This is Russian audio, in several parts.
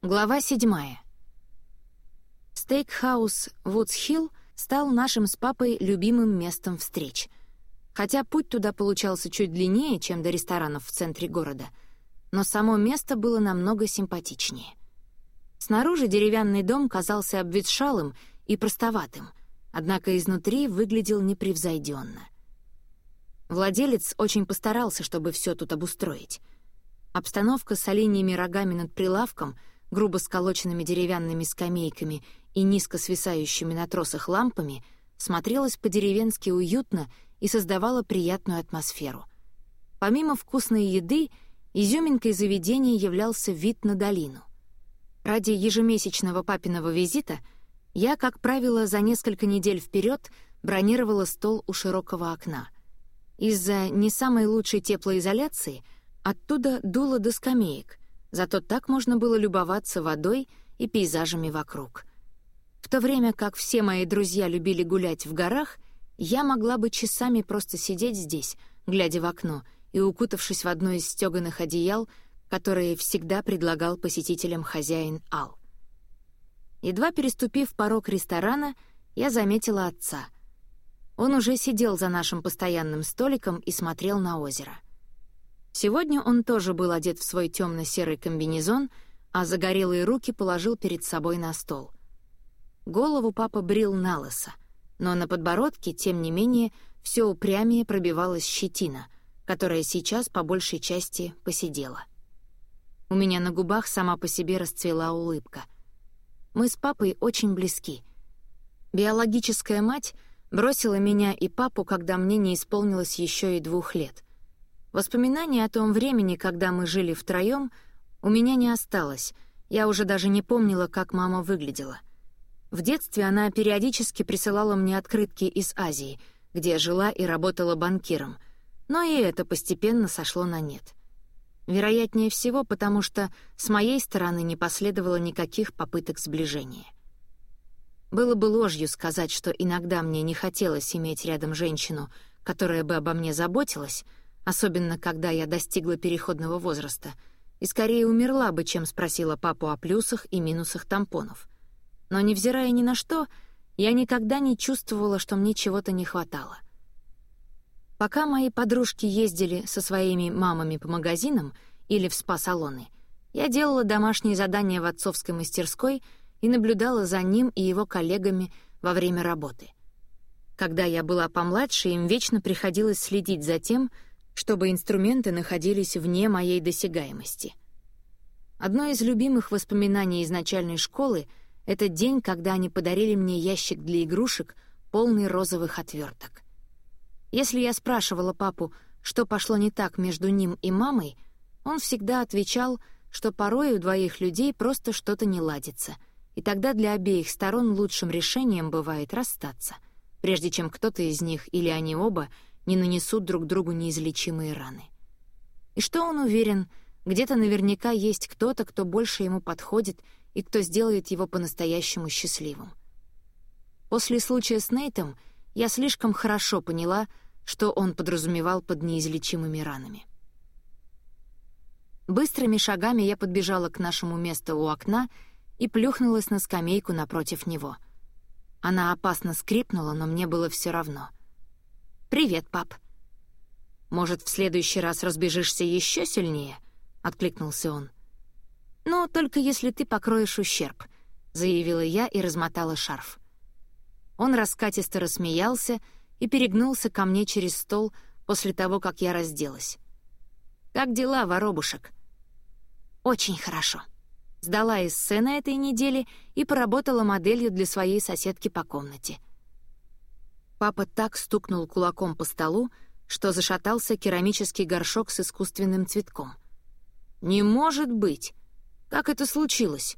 Глава седьмая. Стейкхаус Вудс-Хилл стал нашим с папой любимым местом встреч. Хотя путь туда получался чуть длиннее, чем до ресторанов в центре города, но само место было намного симпатичнее. Снаружи деревянный дом казался обветшалым и простоватым, однако изнутри выглядел непревзойденно. Владелец очень постарался, чтобы все тут обустроить. Обстановка с оленьими рогами над прилавком — грубо сколоченными деревянными скамейками и низко свисающими на тросах лампами, смотрелась по-деревенски уютно и создавала приятную атмосферу. Помимо вкусной еды, изюминкой заведения являлся вид на долину. Ради ежемесячного папиного визита я, как правило, за несколько недель вперед бронировала стол у широкого окна. Из-за не самой лучшей теплоизоляции оттуда дуло до скамеек, Зато так можно было любоваться водой и пейзажами вокруг. В то время как все мои друзья любили гулять в горах, я могла бы часами просто сидеть здесь, глядя в окно и укутавшись в одно из стёганых одеял, которые всегда предлагал посетителям хозяин Ал. Едва переступив порог ресторана, я заметила отца. Он уже сидел за нашим постоянным столиком и смотрел на озеро — Сегодня он тоже был одет в свой темно-серый комбинезон, а загорелые руки положил перед собой на стол. Голову папа брил на лысо, но на подбородке, тем не менее, все упрямее пробивалась щетина, которая сейчас по большей части посидела. У меня на губах сама по себе расцвела улыбка. Мы с папой очень близки. Биологическая мать бросила меня и папу, когда мне не исполнилось еще и двух лет — Воспоминаний о том времени, когда мы жили втроем, у меня не осталось. Я уже даже не помнила, как мама выглядела. В детстве она периодически присылала мне открытки из Азии, где жила и работала банкиром, но и это постепенно сошло на нет. Вероятнее всего, потому что с моей стороны не последовало никаких попыток сближения. Было бы ложью сказать, что иногда мне не хотелось иметь рядом женщину, которая бы обо мне заботилась, особенно когда я достигла переходного возраста, и скорее умерла бы, чем спросила папу о плюсах и минусах тампонов. Но, невзирая ни на что, я никогда не чувствовала, что мне чего-то не хватало. Пока мои подружки ездили со своими мамами по магазинам или в спа-салоны, я делала домашние задания в отцовской мастерской и наблюдала за ним и его коллегами во время работы. Когда я была помладше, им вечно приходилось следить за тем, чтобы инструменты находились вне моей досягаемости. Одно из любимых воспоминаний из начальной школы — это день, когда они подарили мне ящик для игрушек, полный розовых отверток. Если я спрашивала папу, что пошло не так между ним и мамой, он всегда отвечал, что порой у двоих людей просто что-то не ладится, и тогда для обеих сторон лучшим решением бывает расстаться, прежде чем кто-то из них или они оба — не нанесут друг другу неизлечимые раны. И что он уверен, где-то наверняка есть кто-то, кто больше ему подходит и кто сделает его по-настоящему счастливым. После случая с Нейтом я слишком хорошо поняла, что он подразумевал под неизлечимыми ранами. Быстрыми шагами я подбежала к нашему месту у окна и плюхнулась на скамейку напротив него. Она опасно скрипнула, но мне было все равно — «Привет, пап». «Может, в следующий раз разбежишься еще сильнее?» — откликнулся он. «Ну, только если ты покроешь ущерб», — заявила я и размотала шарф. Он раскатисто рассмеялся и перегнулся ко мне через стол после того, как я разделась. «Как дела, воробушек?» «Очень хорошо». Сдала эссе на этой неделе и поработала моделью для своей соседки по комнате — Папа так стукнул кулаком по столу, что зашатался керамический горшок с искусственным цветком. «Не может быть! Как это случилось?»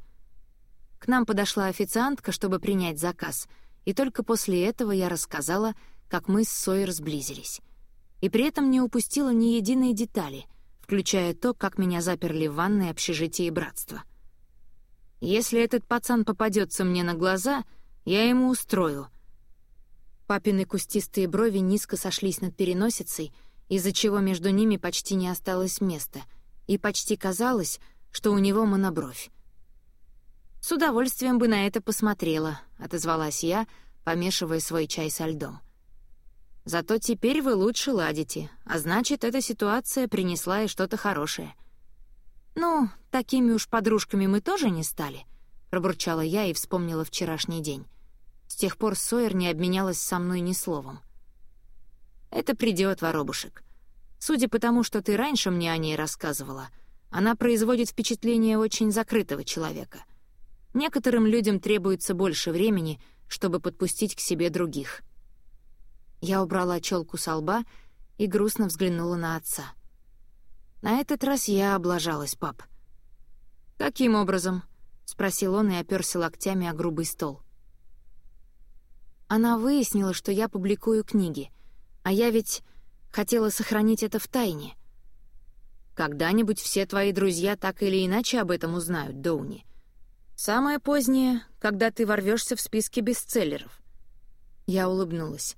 К нам подошла официантка, чтобы принять заказ, и только после этого я рассказала, как мы с Сойер сблизились. И при этом не упустила ни единой детали, включая то, как меня заперли в ванной общежитии братства. «Если этот пацан попадется мне на глаза, я ему устрою», Папины кустистые брови низко сошлись над переносицей, из-за чего между ними почти не осталось места, и почти казалось, что у него монобровь. «С удовольствием бы на это посмотрела», — отозвалась я, помешивая свой чай со льдом. «Зато теперь вы лучше ладите, а значит, эта ситуация принесла и что-то хорошее». «Ну, такими уж подружками мы тоже не стали», — пробурчала я и вспомнила вчерашний день. Тех пор Сойер не обменялась со мной ни словом. «Это придет, воробушек. Судя по тому, что ты раньше мне о ней рассказывала, она производит впечатление очень закрытого человека. Некоторым людям требуется больше времени, чтобы подпустить к себе других. Я убрала челку со лба и грустно взглянула на отца. На этот раз я облажалась, пап. «Каким образом?» — спросил он и оперся локтями о грубый стол. Она выяснила, что я публикую книги, а я ведь хотела сохранить это в тайне. Когда-нибудь все твои друзья так или иначе об этом узнают, Доуни. Самое позднее, когда ты ворвешься в списки бестселлеров. Я улыбнулась.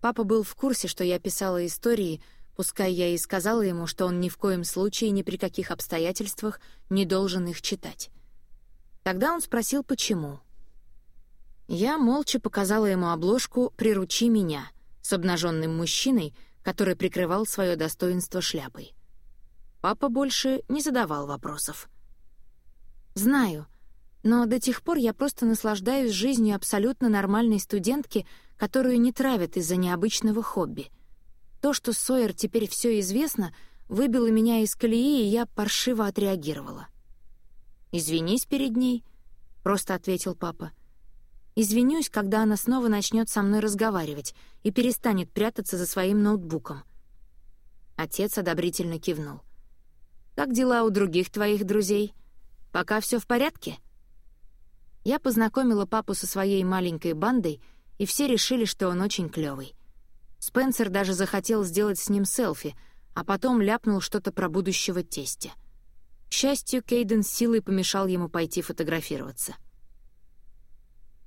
Папа был в курсе, что я писала истории, пускай я и сказала ему, что он ни в коем случае ни при каких обстоятельствах не должен их читать. Тогда он спросил, почему. Я молча показала ему обложку «Приручи меня» с обнаженным мужчиной, который прикрывал свое достоинство шляпой. Папа больше не задавал вопросов. «Знаю», но до тех пор я просто наслаждаюсь жизнью абсолютно нормальной студентки, которую не травят из-за необычного хобби. То, что Сойер теперь все известно, выбило меня из колеи, и я паршиво отреагировала. «Извинись перед ней», — просто ответил папа. «Извинюсь, когда она снова начнет со мной разговаривать и перестанет прятаться за своим ноутбуком». Отец одобрительно кивнул. «Как дела у других твоих друзей? Пока все в порядке?» Я познакомила папу со своей маленькой бандой, и все решили, что он очень клёвый. Спенсер даже захотел сделать с ним селфи, а потом ляпнул что-то про будущего тестя. К счастью, Кейден силой помешал ему пойти фотографироваться.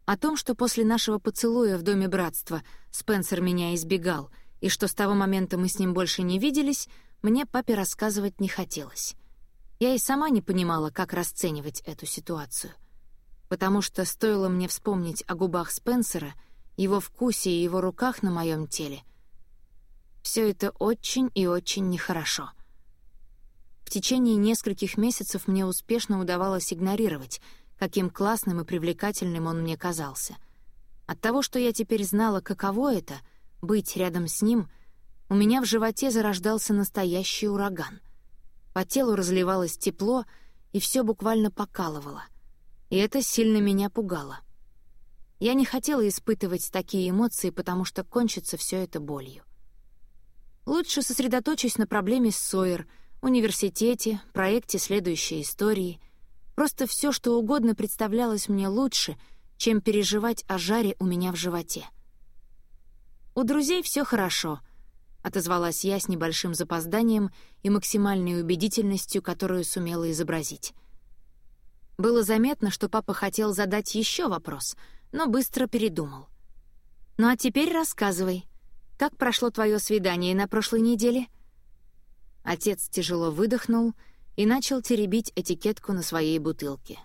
О том, что после нашего поцелуя в Доме Братства Спенсер меня избегал, и что с того момента мы с ним больше не виделись, мне папе рассказывать не хотелось. Я и сама не понимала, как расценивать эту ситуацию потому что стоило мне вспомнить о губах Спенсера, его вкусе и его руках на моем теле. Все это очень и очень нехорошо. В течение нескольких месяцев мне успешно удавалось игнорировать, каким классным и привлекательным он мне казался. От того, что я теперь знала, каково это — быть рядом с ним, у меня в животе зарождался настоящий ураган. По телу разливалось тепло, и все буквально покалывало и это сильно меня пугало. Я не хотела испытывать такие эмоции, потому что кончится все это болью. Лучше сосредоточусь на проблеме с Сойер, университете, проекте следующей истории. Просто все, что угодно представлялось мне лучше, чем переживать о жаре у меня в животе. «У друзей все хорошо», — отозвалась я с небольшим запозданием и максимальной убедительностью, которую сумела изобразить. Было заметно, что папа хотел задать еще вопрос, но быстро передумал. «Ну а теперь рассказывай, как прошло твое свидание на прошлой неделе?» Отец тяжело выдохнул и начал теребить этикетку на своей бутылке.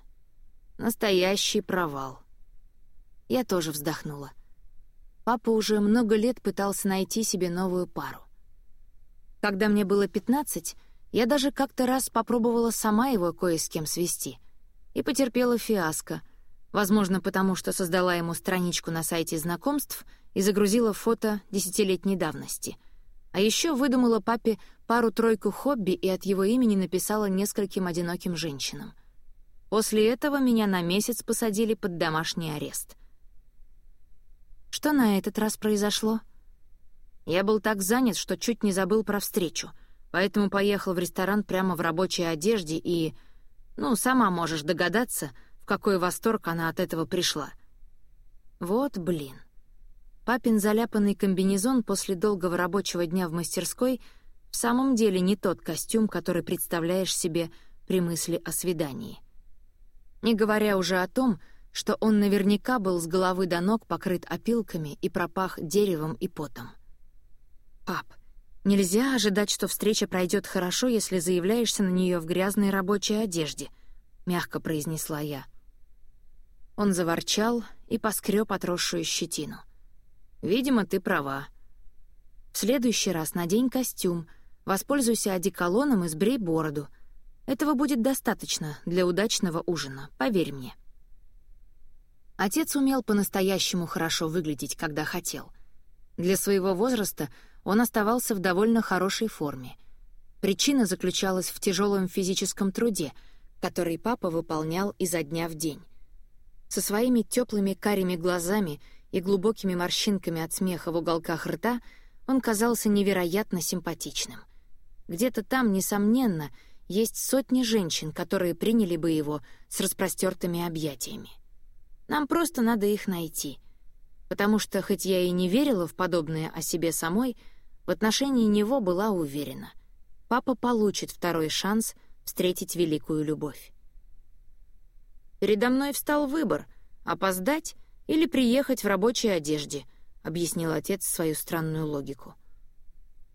Настоящий провал. Я тоже вздохнула. Папа уже много лет пытался найти себе новую пару. Когда мне было 15, я даже как-то раз попробовала сама его кое с кем свести — и потерпела фиаско, возможно, потому что создала ему страничку на сайте знакомств и загрузила фото десятилетней давности. А еще выдумала папе пару-тройку хобби и от его имени написала нескольким одиноким женщинам. После этого меня на месяц посадили под домашний арест. Что на этот раз произошло? Я был так занят, что чуть не забыл про встречу, поэтому поехал в ресторан прямо в рабочей одежде и ну, сама можешь догадаться, в какой восторг она от этого пришла. Вот блин. Папин заляпанный комбинезон после долгого рабочего дня в мастерской в самом деле не тот костюм, который представляешь себе при мысли о свидании. Не говоря уже о том, что он наверняка был с головы до ног покрыт опилками и пропах деревом и потом. «Пап, Нельзя ожидать, что встреча пройдет хорошо, если заявляешься на нее в грязной рабочей одежде, мягко произнесла я. Он заворчал и поскреб отросшую щетину. «Видимо, ты права. В следующий раз надень костюм, воспользуйся одеколоном и сбрей бороду. Этого будет достаточно для удачного ужина, поверь мне». Отец умел по-настоящему хорошо выглядеть, когда хотел. Для своего возраста он оставался в довольно хорошей форме. Причина заключалась в тяжелом физическом труде, который папа выполнял изо дня в день. Со своими теплыми карими глазами и глубокими морщинками от смеха в уголках рта он казался невероятно симпатичным. Где-то там, несомненно, есть сотни женщин, которые приняли бы его с распростертыми объятиями. Нам просто надо их найти. Потому что, хоть я и не верила в подобное о себе самой, в отношении него была уверена. Папа получит второй шанс встретить великую любовь. «Передо мной встал выбор — опоздать или приехать в рабочей одежде», — объяснил отец свою странную логику.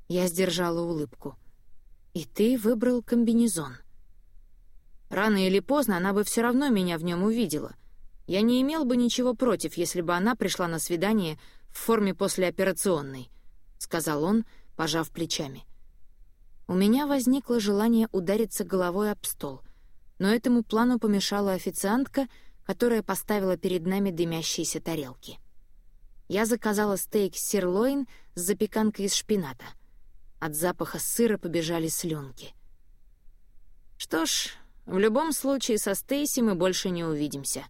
Я сдержала улыбку. «И ты выбрал комбинезон». Рано или поздно она бы все равно меня в нем увидела, я не имел бы ничего против, если бы она пришла на свидание в форме послеоперационной», — сказал он, пожав плечами. У меня возникло желание удариться головой об стол, но этому плану помешала официантка, которая поставила перед нами дымящиеся тарелки. Я заказала стейк сирлоин с запеканкой из шпината. От запаха сыра побежали слюнки. «Что ж, в любом случае со Стейси мы больше не увидимся»,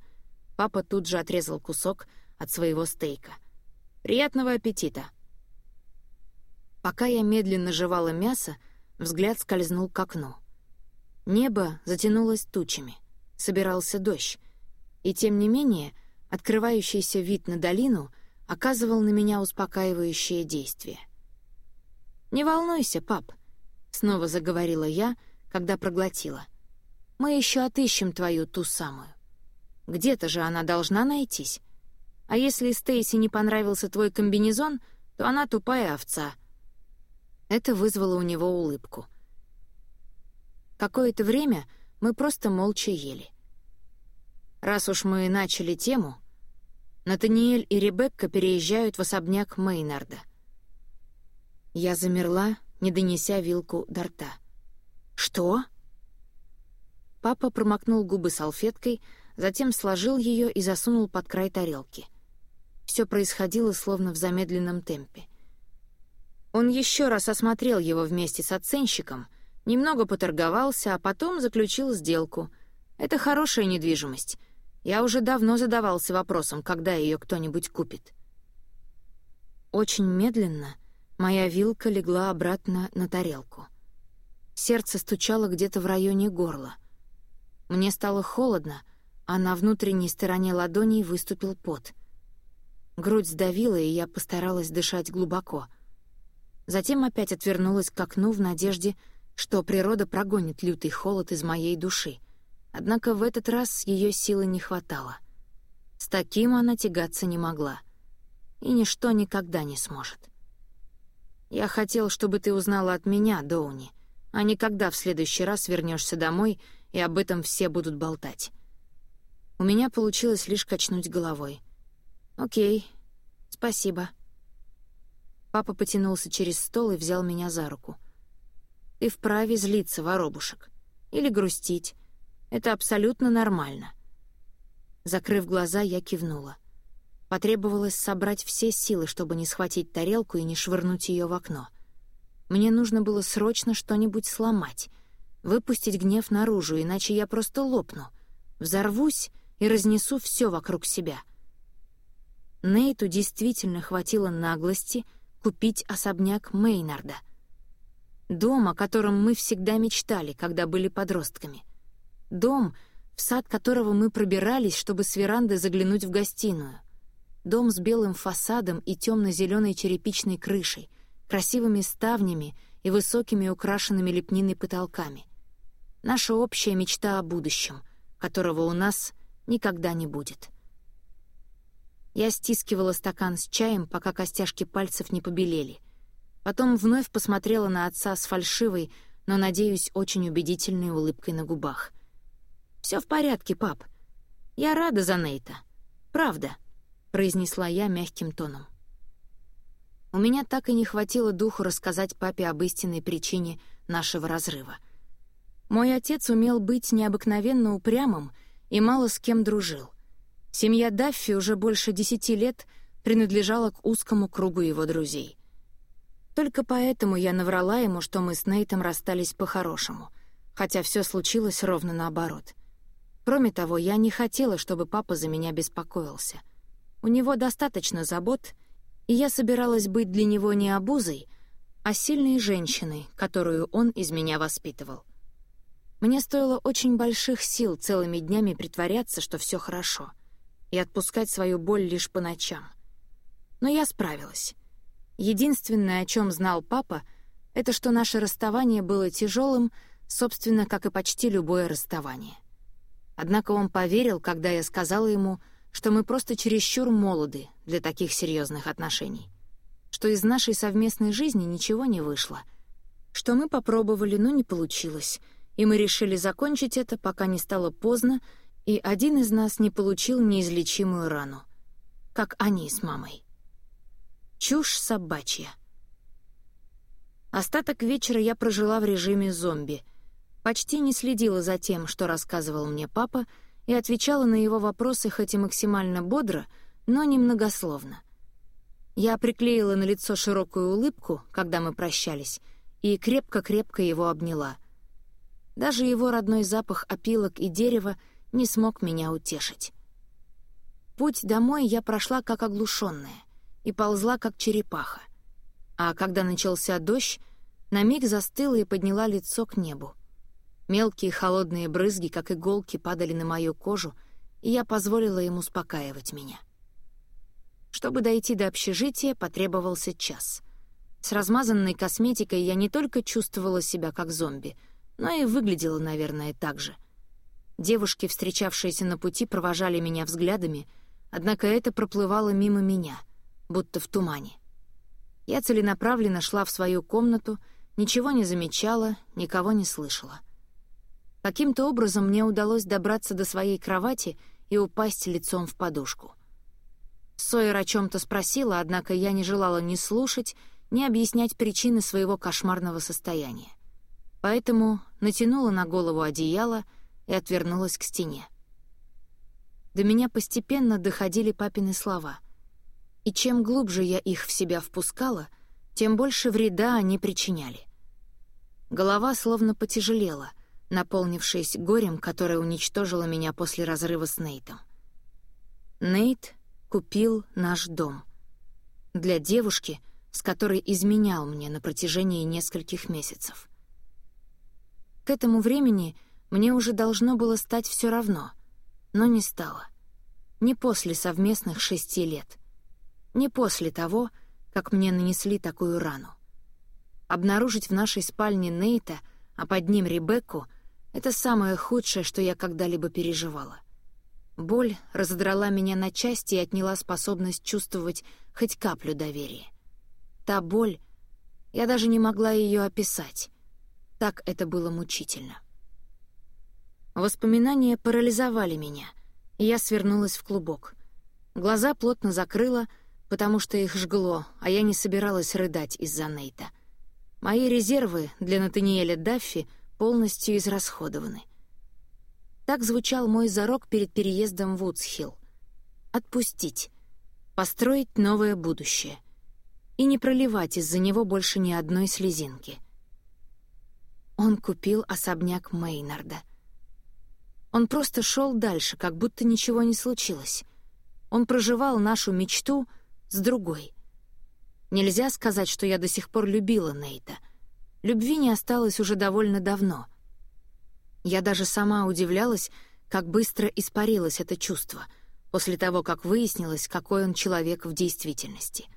Папа тут же отрезал кусок от своего стейка. «Приятного аппетита!» Пока я медленно жевала мясо, взгляд скользнул к окну. Небо затянулось тучами, собирался дождь, и тем не менее открывающийся вид на долину оказывал на меня успокаивающее действие. «Не волнуйся, пап», — снова заговорила я, когда проглотила. «Мы еще отыщем твою ту самую». Где-то же она должна найтись. А если Стейси не понравился твой комбинезон, то она тупая овца». Это вызвало у него улыбку. Какое-то время мы просто молча ели. Раз уж мы начали тему, Натаниэль и Ребекка переезжают в особняк Мейнарда. Я замерла, не донеся вилку до рта. «Что?» Папа промокнул губы салфеткой, затем сложил ее и засунул под край тарелки. Все происходило словно в замедленном темпе. Он еще раз осмотрел его вместе с оценщиком, немного поторговался, а потом заключил сделку. Это хорошая недвижимость. Я уже давно задавался вопросом, когда ее кто-нибудь купит. Очень медленно моя вилка легла обратно на тарелку. Сердце стучало где-то в районе горла. Мне стало холодно, а на внутренней стороне ладоней выступил пот. Грудь сдавила, и я постаралась дышать глубоко. Затем опять отвернулась к окну в надежде, что природа прогонит лютый холод из моей души. Однако в этот раз ее силы не хватало. С таким она тягаться не могла. И ничто никогда не сможет. Я хотел, чтобы ты узнала от меня, Доуни, а не когда в следующий раз вернешься домой, и об этом все будут болтать. У меня получилось лишь качнуть головой. «Окей, спасибо». Папа потянулся через стол и взял меня за руку. «Ты вправе злиться, воробушек. Или грустить. Это абсолютно нормально». Закрыв глаза, я кивнула. Потребовалось собрать все силы, чтобы не схватить тарелку и не швырнуть ее в окно. Мне нужно было срочно что-нибудь сломать, выпустить гнев наружу, иначе я просто лопну. Взорвусь и разнесу все вокруг себя. Нейту действительно хватило наглости купить особняк Мейнарда. Дом, о котором мы всегда мечтали, когда были подростками. Дом, в сад которого мы пробирались, чтобы с веранды заглянуть в гостиную. Дом с белым фасадом и темно-зеленой черепичной крышей, красивыми ставнями и высокими украшенными лепниной потолками. Наша общая мечта о будущем, которого у нас никогда не будет. Я стискивала стакан с чаем, пока костяшки пальцев не побелели. Потом вновь посмотрела на отца с фальшивой, но, надеюсь, очень убедительной улыбкой на губах. «Все в порядке, пап. «Я рада за Нейта. Правда», — произнесла я мягким тоном. У меня так и не хватило духу рассказать папе об истинной причине нашего разрыва. Мой отец умел быть необыкновенно упрямым и мало с кем дружил. Семья Даффи уже больше десяти лет принадлежала к узкому кругу его друзей. Только поэтому я наврала ему, что мы с Нейтом расстались по-хорошему, хотя все случилось ровно наоборот. Кроме того, я не хотела, чтобы папа за меня беспокоился. У него достаточно забот — и я собиралась быть для него не обузой, а сильной женщиной, которую он из меня воспитывал. Мне стоило очень больших сил целыми днями притворяться, что все хорошо, и отпускать свою боль лишь по ночам. Но я справилась. Единственное, о чем знал папа, это что наше расставание было тяжелым, собственно, как и почти любое расставание. Однако он поверил, когда я сказала ему — что мы просто чересчур молоды для таких серьезных отношений, что из нашей совместной жизни ничего не вышло, что мы попробовали, но не получилось, и мы решили закончить это, пока не стало поздно, и один из нас не получил неизлечимую рану, как они с мамой. Чушь собачья. Остаток вечера я прожила в режиме зомби, почти не следила за тем, что рассказывал мне папа, и отвечала на его вопросы хоть и максимально бодро, но немногословно. Я приклеила на лицо широкую улыбку, когда мы прощались, и крепко-крепко его обняла. Даже его родной запах опилок и дерева не смог меня утешить. Путь домой я прошла как оглушенная и ползла как черепаха. А когда начался дождь, на миг застыла и подняла лицо к небу. Мелкие холодные брызги, как иголки, падали на мою кожу, и я позволила им успокаивать меня. Чтобы дойти до общежития, потребовался час. С размазанной косметикой я не только чувствовала себя как зомби, но и выглядела, наверное, так же. Девушки, встречавшиеся на пути, провожали меня взглядами, однако это проплывало мимо меня, будто в тумане. Я целенаправленно шла в свою комнату, ничего не замечала, никого не слышала — Каким-то образом мне удалось добраться до своей кровати и упасть лицом в подушку. Сойер о чем то спросила, однако я не желала ни слушать, ни объяснять причины своего кошмарного состояния. Поэтому натянула на голову одеяло и отвернулась к стене. До меня постепенно доходили папины слова. И чем глубже я их в себя впускала, тем больше вреда они причиняли. Голова словно потяжелела — наполнившись горем, которое уничтожило меня после разрыва с Нейтом. Нейт купил наш дом. Для девушки, с которой изменял мне на протяжении нескольких месяцев. К этому времени мне уже должно было стать все равно, но не стало. Не после совместных шести лет. Не после того, как мне нанесли такую рану. Обнаружить в нашей спальне Нейта, а под ним Ребекку — это самое худшее, что я когда-либо переживала. Боль разодрала меня на части и отняла способность чувствовать хоть каплю доверия. Та боль, я даже не могла ее описать. Так это было мучительно. Воспоминания парализовали меня, и я свернулась в клубок. Глаза плотно закрыла, потому что их жгло, а я не собиралась рыдать из-за Нейта. Мои резервы для Натаниэля Даффи — полностью израсходованы. Так звучал мой зарок перед переездом в Вудсхилл. Отпустить, построить новое будущее и не проливать из-за него больше ни одной слезинки. Он купил особняк Мейнарда. Он просто шел дальше, как будто ничего не случилось. Он проживал нашу мечту с другой. Нельзя сказать, что я до сих пор любила Нейта — Любви не осталось уже довольно давно. Я даже сама удивлялась, как быстро испарилось это чувство после того, как выяснилось, какой он человек в действительности.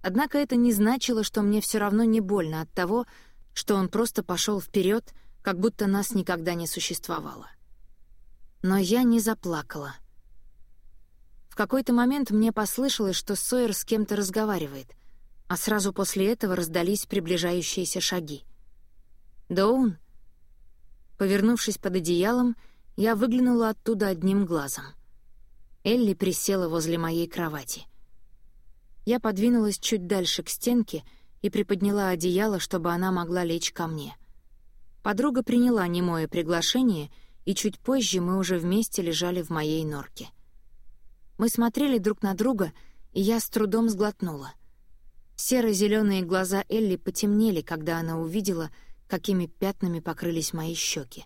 Однако это не значило, что мне все равно не больно от того, что он просто пошел вперед, как будто нас никогда не существовало. Но я не заплакала. В какой-то момент мне послышалось, что Сойер с кем-то разговаривает — а сразу после этого раздались приближающиеся шаги. «Доун?» Повернувшись под одеялом, я выглянула оттуда одним глазом. Элли присела возле моей кровати. Я подвинулась чуть дальше к стенке и приподняла одеяло, чтобы она могла лечь ко мне. Подруга приняла немое приглашение, и чуть позже мы уже вместе лежали в моей норке. Мы смотрели друг на друга, и я с трудом сглотнула. Серо-зеленые глаза Элли потемнели, когда она увидела, какими пятнами покрылись мои щеки.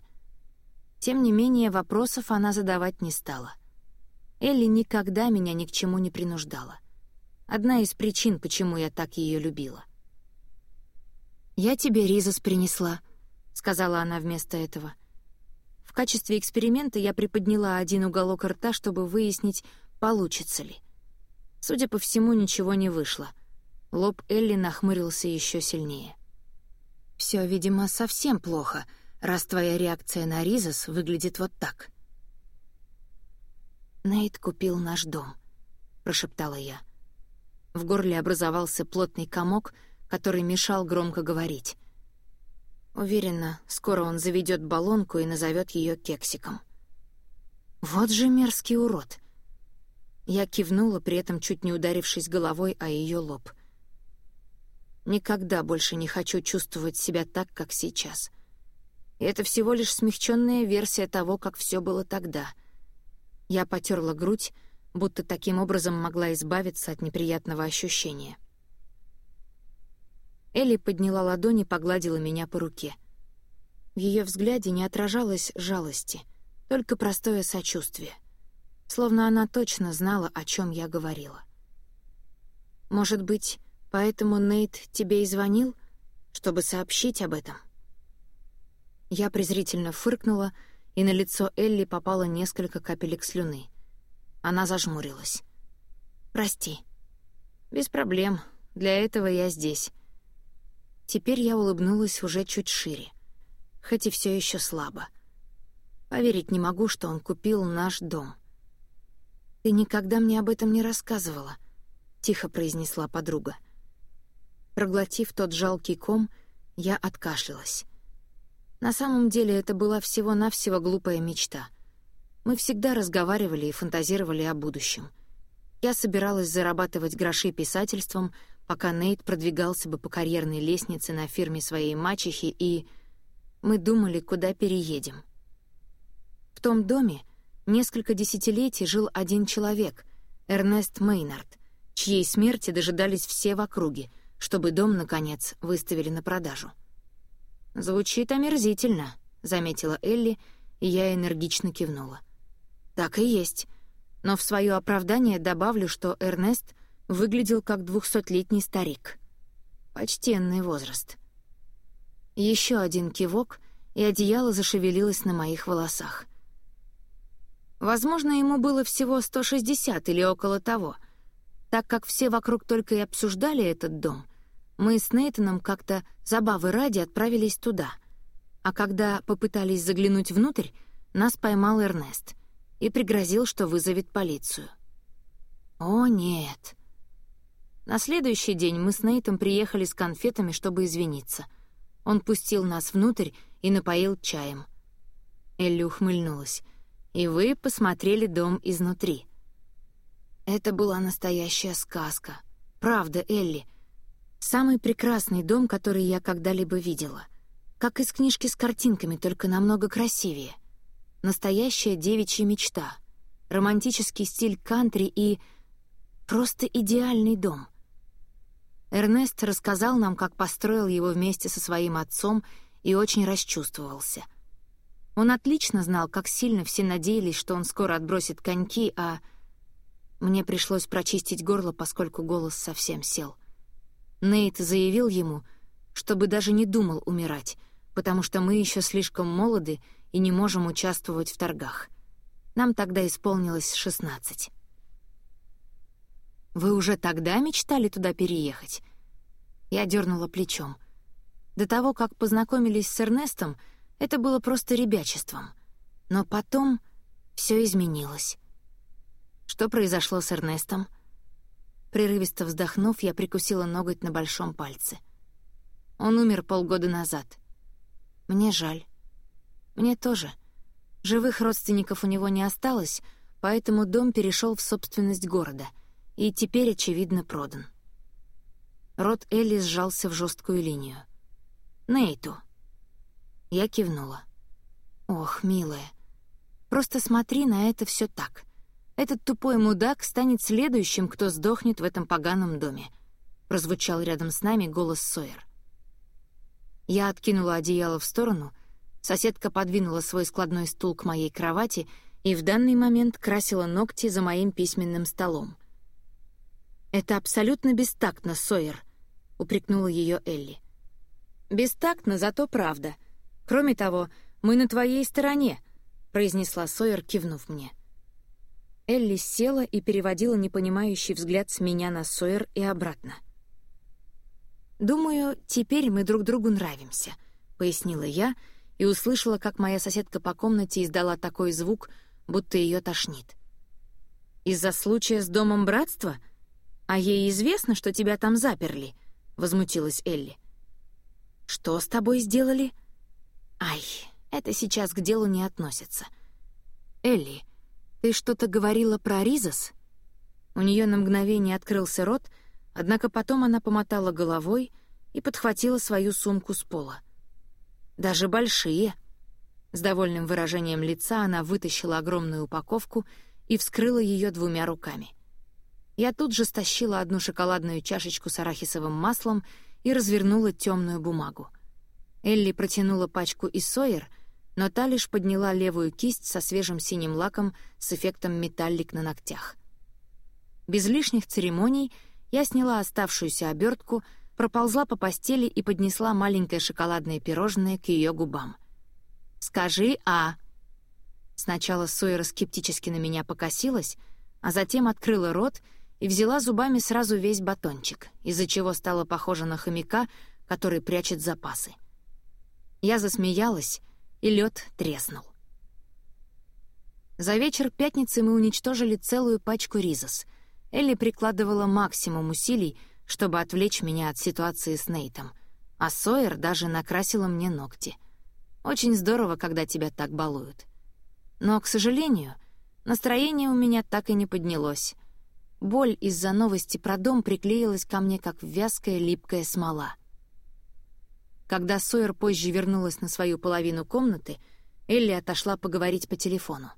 Тем не менее, вопросов она задавать не стала. Элли никогда меня ни к чему не принуждала. Одна из причин, почему я так ее любила. «Я тебе ризос принесла», — сказала она вместо этого. В качестве эксперимента я приподняла один уголок рта, чтобы выяснить, получится ли. Судя по всему, ничего не вышло. Лоб Элли нахмурился еще сильнее. Все, видимо, совсем плохо, раз твоя реакция на ризос выглядит вот так. «Нейт купил наш дом», — прошептала я. В горле образовался плотный комок, который мешал громко говорить. Уверена, скоро он заведет баллонку и назовет ее кексиком. Вот же мерзкий урод. Я кивнула, при этом чуть не ударившись головой о ее лоб. Никогда больше не хочу чувствовать себя так, как сейчас. Это всего лишь смягченная версия того, как все было тогда. Я потерла грудь, будто таким образом могла избавиться от неприятного ощущения. Элли подняла ладони и погладила меня по руке. В ее взгляде не отражалось жалости, только простое сочувствие. Словно она точно знала, о чем я говорила. «Может быть, поэтому Нейт тебе и звонил, чтобы сообщить об этом?» Я презрительно фыркнула, и на лицо Элли попало несколько капелек слюны — она зажмурилась. «Прости». «Без проблем. Для этого я здесь». Теперь я улыбнулась уже чуть шире, хоть и все еще слабо. Поверить не могу, что он купил наш дом. «Ты никогда мне об этом не рассказывала», — тихо произнесла подруга. Проглотив тот жалкий ком, я откашлялась. На самом деле это была всего-навсего глупая мечта — мы всегда разговаривали и фантазировали о будущем. Я собиралась зарабатывать гроши писательством, пока Нейт продвигался бы по карьерной лестнице на фирме своей мачехи, и мы думали, куда переедем. В том доме несколько десятилетий жил один человек, Эрнест Мейнард, чьей смерти дожидались все в округе, чтобы дом, наконец, выставили на продажу. «Звучит омерзительно», — заметила Элли, и я энергично кивнула. Так и есть. Но в свое оправдание добавлю, что Эрнест выглядел как двухсотлетний старик. Почтенный возраст. Еще один кивок, и одеяло зашевелилось на моих волосах. Возможно, ему было всего 160 или около того. Так как все вокруг только и обсуждали этот дом, мы с Нейтаном как-то забавы ради отправились туда. А когда попытались заглянуть внутрь, нас поймал Эрнест и пригрозил, что вызовет полицию. О, нет. На следующий день мы с Нейтом приехали с конфетами, чтобы извиниться. Он пустил нас внутрь и напоил чаем. Элли ухмыльнулась. «И вы посмотрели дом изнутри». Это была настоящая сказка. Правда, Элли. Самый прекрасный дом, который я когда-либо видела. Как из книжки с картинками, только намного красивее — Настоящая девичья мечта. Романтический стиль кантри и... Просто идеальный дом. Эрнест рассказал нам, как построил его вместе со своим отцом и очень расчувствовался. Он отлично знал, как сильно все надеялись, что он скоро отбросит коньки, а... Мне пришлось прочистить горло, поскольку голос совсем сел. Нейт заявил ему, чтобы даже не думал умирать, потому что мы еще слишком молоды и не можем участвовать в торгах. Нам тогда исполнилось шестнадцать. «Вы уже тогда мечтали туда переехать?» Я дернула плечом. До того, как познакомились с Эрнестом, это было просто ребячеством. Но потом все изменилось. Что произошло с Эрнестом? Прерывисто вздохнув, я прикусила ноготь на большом пальце. Он умер полгода назад. Мне жаль. Мне тоже. Живых родственников у него не осталось, поэтому дом перешел в собственность города и теперь, очевидно, продан. Рот Элли сжался в жесткую линию. «Нейту». Я кивнула. «Ох, милая, просто смотри на это все так. Этот тупой мудак станет следующим, кто сдохнет в этом поганом доме», — прозвучал рядом с нами голос Сойер. Я откинула одеяло в сторону, соседка подвинула свой складной стул к моей кровати и в данный момент красила ногти за моим письменным столом. «Это абсолютно бестактно, Сойер», — упрекнула ее Элли. «Бестактно, зато правда. Кроме того, мы на твоей стороне», — произнесла Сойер, кивнув мне. Элли села и переводила непонимающий взгляд с меня на Сойер и обратно. «Думаю, теперь мы друг другу нравимся», — пояснила я и услышала, как моя соседка по комнате издала такой звук, будто ее тошнит. «Из-за случая с Домом Братства? А ей известно, что тебя там заперли?» возмутилась Элли. «Что с тобой сделали?» «Ай, это сейчас к делу не относится». «Элли, ты что-то говорила про Ризас?» У нее на мгновение открылся рот, однако потом она помотала головой и подхватила свою сумку с пола. «Даже большие». С довольным выражением лица она вытащила огромную упаковку и вскрыла ее двумя руками. Я тут же стащила одну шоколадную чашечку с арахисовым маслом и развернула темную бумагу. Элли протянула пачку из Сойер, но та лишь подняла левую кисть со свежим синим лаком с эффектом металлик на ногтях. Без лишних церемоний я сняла оставшуюся обертку, проползла по постели и поднесла маленькое шоколадное пирожное к ее губам. «Скажи «а». Сначала Сойера скептически на меня покосилась, а затем открыла рот — и взяла зубами сразу весь батончик, из-за чего стала похожа на хомяка, который прячет запасы. Я засмеялась, и лед треснул. За вечер пятницы мы уничтожили целую пачку ризос. Элли прикладывала максимум усилий, чтобы отвлечь меня от ситуации с Нейтом, а Сойер даже накрасила мне ногти. Очень здорово, когда тебя так балуют. Но, к сожалению, настроение у меня так и не поднялось — Боль из-за новости про дом приклеилась ко мне, как вязкая липкая смола. Когда Сойер позже вернулась на свою половину комнаты, Элли отошла поговорить по телефону.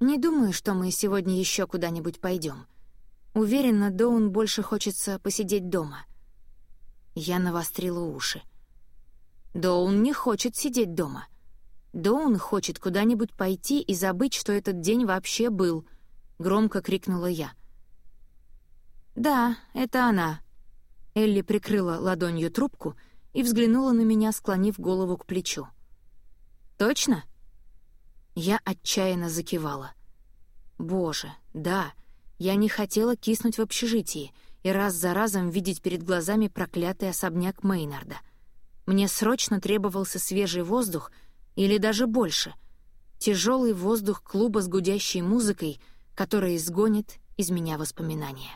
«Не думаю, что мы сегодня еще куда-нибудь пойдем. Уверена, Доун больше хочется посидеть дома». Я навострила уши. Доун не хочет сидеть дома. Доун хочет куда-нибудь пойти и забыть, что этот день вообще был —— громко крикнула я. «Да, это она». Элли прикрыла ладонью трубку и взглянула на меня, склонив голову к плечу. «Точно?» Я отчаянно закивала. «Боже, да, я не хотела киснуть в общежитии и раз за разом видеть перед глазами проклятый особняк Мейнарда. Мне срочно требовался свежий воздух или даже больше. Тяжелый воздух клуба с гудящей музыкой — которая изгонит из меня воспоминания.